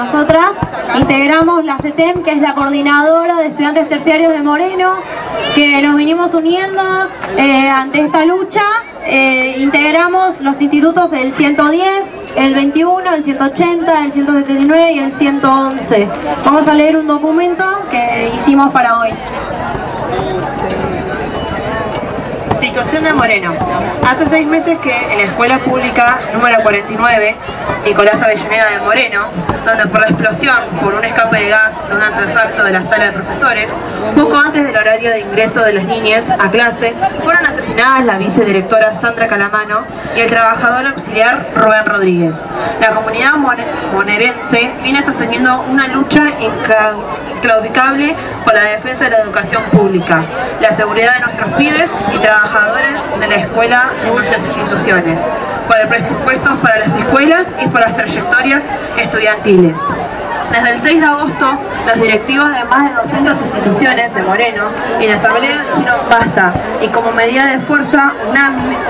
nosotras integramos la CETEM, que es la coordinadora de estudiantes terciarios de Moreno, que nos vinimos uniendo eh, ante esta lucha. Eh, integramos los institutos del 110, el 21, el 180, el 179 y el 111. Vamos a leer un documento que hicimos para hoy. Situación de Moreno. Hace seis meses que en la escuela pública número 49, Nicolás Avellaneda de Moreno, donde por la explosión por un escape de gas de un artefacto de la sala de profesores, poco antes del horario de ingreso de los niños a clase, fueron asesinadas la vicedirectora Sandra Calamano y el trabajador auxiliar Rubén Rodríguez. La comunidad monerense viene sosteniendo una lucha inclaudicable por la defensa de la educación pública, la seguridad de nuestros pibes y trabajadores de la escuela y muchas instituciones, por el presupuesto para las escuelas y por las trayectorias estudiantiles. Desde el 6 de agosto, los directivos de más de 200 instituciones de Moreno y la Asamblea dijeron basta y como medida de fuerza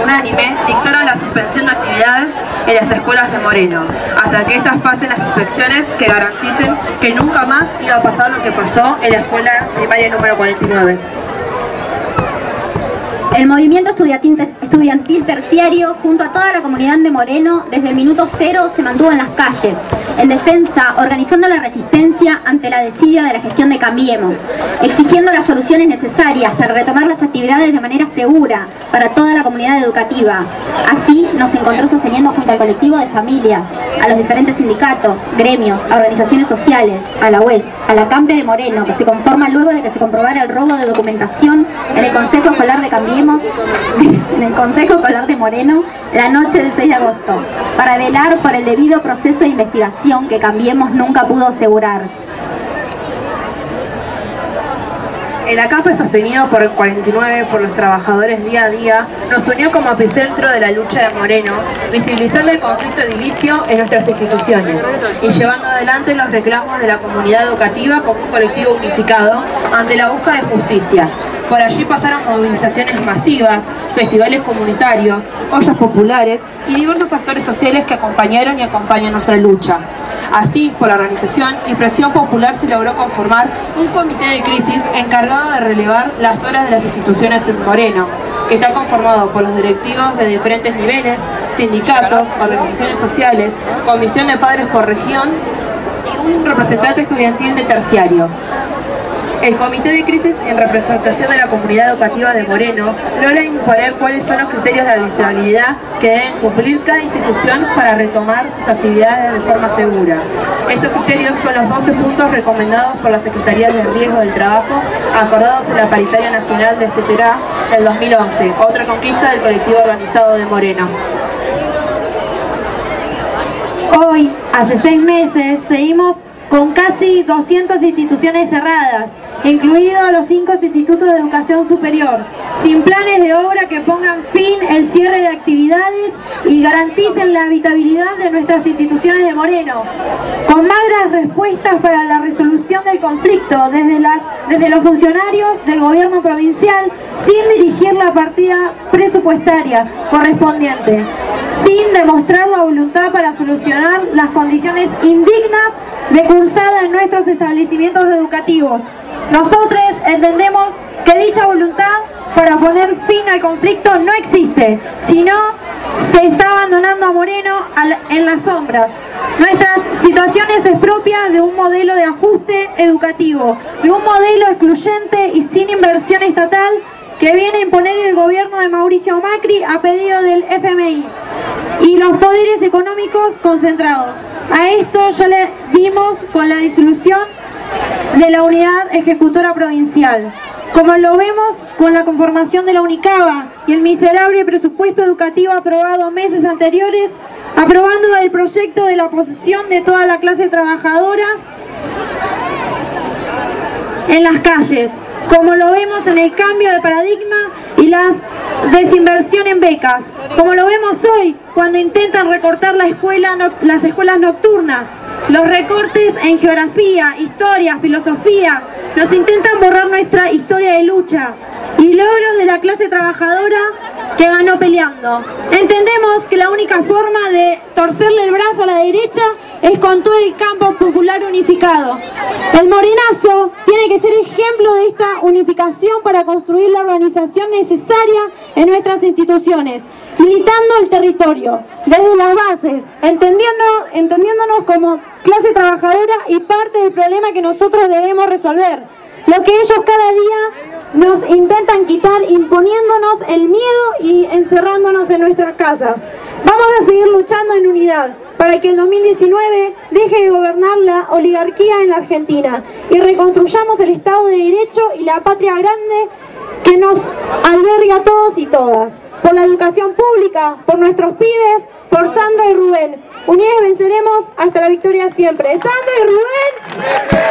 unánime dictaron la suspensión de actividades en las escuelas de Moreno, hasta que estas pasen las inspecciones que garanticen que nunca más iba a pasar lo que pasó en la escuela primaria número 49. El movimiento estudiantil, terciario, junto a toda la comunidad de Moreno, desde el minuto cero se mantuvo en las calles, en defensa, organizando la resistencia ante la desidia de la gestión de Cambiemos, exigiendo las soluciones necesarias para retomar las actividades de manera segura para toda la comunidad educativa. Así nos encontró sosteniendo junto al colectivo de familias, a los diferentes sindicatos, gremios, a organizaciones sociales, a la UES, a la CAMPE de Moreno, que se conforma luego de que se comprobara el robo de documentación en el Consejo Escolar de Cambiemos, en el Consejo Escolar de Moreno, la noche del 6 de agosto, para velar por el debido proceso de investigación que Cambiemos nunca pudo asegurar. El ACAPE sostenido por el 49 por los trabajadores día a día nos unió como epicentro de la lucha de Moreno, visibilizando el conflicto edilicio en nuestras instituciones y llevando adelante los reclamos de la comunidad educativa como un colectivo unificado ante la búsqueda de justicia. Por allí pasaron movilizaciones masivas, festivales comunitarios, ollas populares y diversos actores sociales que acompañaron y acompañan nuestra lucha. Así, por la organización y presión popular se logró conformar un comité de crisis encargado de relevar las horas de las instituciones en Moreno, que está conformado por los directivos de diferentes niveles, sindicatos, organizaciones sociales, comisión de padres por región y un representante estudiantil de terciarios. El Comité de Crisis en representación de la comunidad educativa de Moreno logra imponer cuáles son los criterios de habitabilidad que deben cumplir cada institución para retomar sus actividades de forma segura. Estos criterios son los 12 puntos recomendados por la Secretaría de Riesgo del Trabajo, acordados en la Paritaria Nacional de CETERA del 2011, otra conquista del colectivo organizado de Moreno. Hoy, hace seis meses, seguimos con casi 200 instituciones cerradas, incluidos los cinco institutos de educación superior, sin planes de obra que pongan fin el cierre de actividades y garanticen la habitabilidad de nuestras instituciones de Moreno, con magras respuestas para la resolución del conflicto desde, las, desde los funcionarios del gobierno provincial, sin dirigir la partida presupuestaria correspondiente, sin demostrar la voluntad para solucionar las condiciones indignas de cursada en nuestros establecimientos educativos. Nosotros entendemos que dicha voluntad para poner fin al conflicto no existe, sino se está abandonando a Moreno en las sombras. Nuestras situaciones es propia de un modelo de ajuste educativo, de un modelo excluyente y sin inversión estatal que viene a imponer el gobierno de Mauricio Macri a pedido del FMI y los poderes económicos concentrados. A esto ya le vimos con la disolución de la unidad ejecutora provincial, como lo vemos con la conformación de la UNICABA y el miserable presupuesto educativo aprobado meses anteriores, aprobando el proyecto de la posesión de toda la clase de trabajadoras en las calles, como lo vemos en el cambio de paradigma y la desinversión en becas, como lo vemos hoy cuando intentan recortar las escuelas nocturnas, los recortes en geografía, historia, filosofía, nos intentan borrar nuestra historia de lucha y logros de la clase trabajadora que ganó peleando. Entendemos que la única forma de torcerle el brazo a la derecha es con todo el campo popular unificado. El morenazo tiene que ser ejemplo de esta unificación para construir la organización necesaria en nuestras instituciones, militando el territorio, desde las bases, entendiendo, entendiéndonos como clase trabajadora y parte del problema que nosotros debemos resolver. Lo que ellos cada día nos intentan quitar imponiéndonos el miedo y encerrándonos en nuestras casas. Vamos a seguir luchando en unidad para que el 2019 deje de gobernar la oligarquía en la Argentina y reconstruyamos el Estado de Derecho y la patria grande que nos alberga a todos y todas. Por la educación pública, por nuestros pibes, por Sandra y Rubén. Unidos venceremos hasta la victoria siempre. Sandra y Rubén.